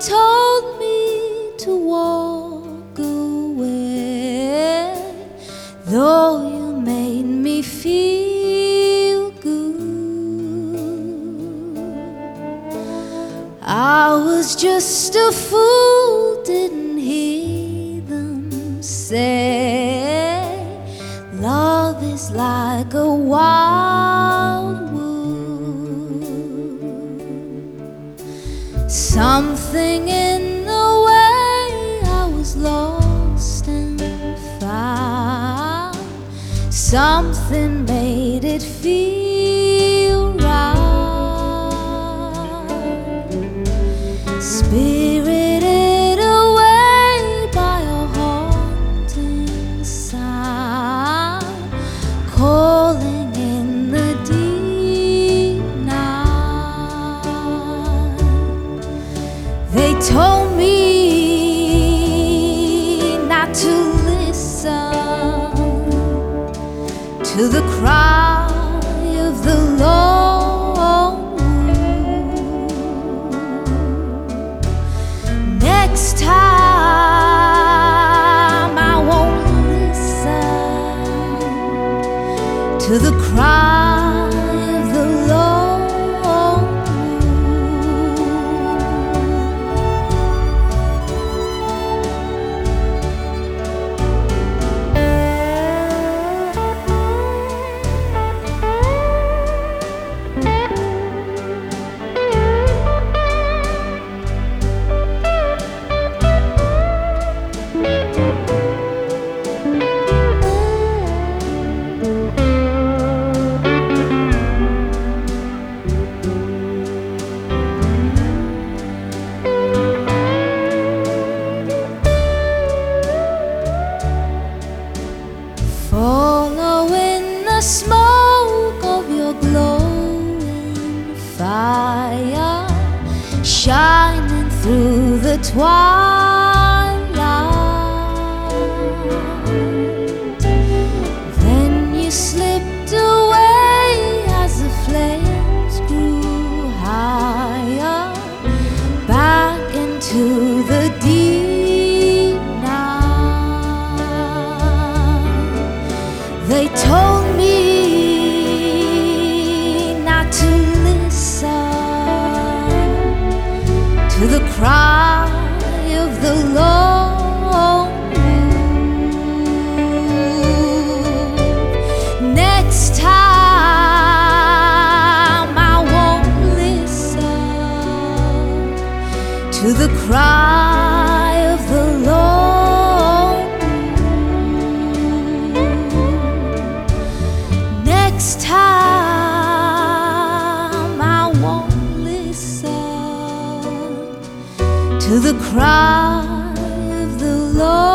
told me to walk away, though you made me feel good. I was just a fool, didn't hear them say, Love is life. Something made it feel right. Spirited away by a haunting sound, calling in the deep night. They told me not to listen to the cry of the lone. Next time I won't listen to the cry Following the smoke of your glowing fire, shining through the twilight. Then you slipped away as the flames grew higher, back into the deep They told me not to listen to the cry of the lone. Next time I won't listen to the cry of the lone Next time I won't listen to the cry of the lone.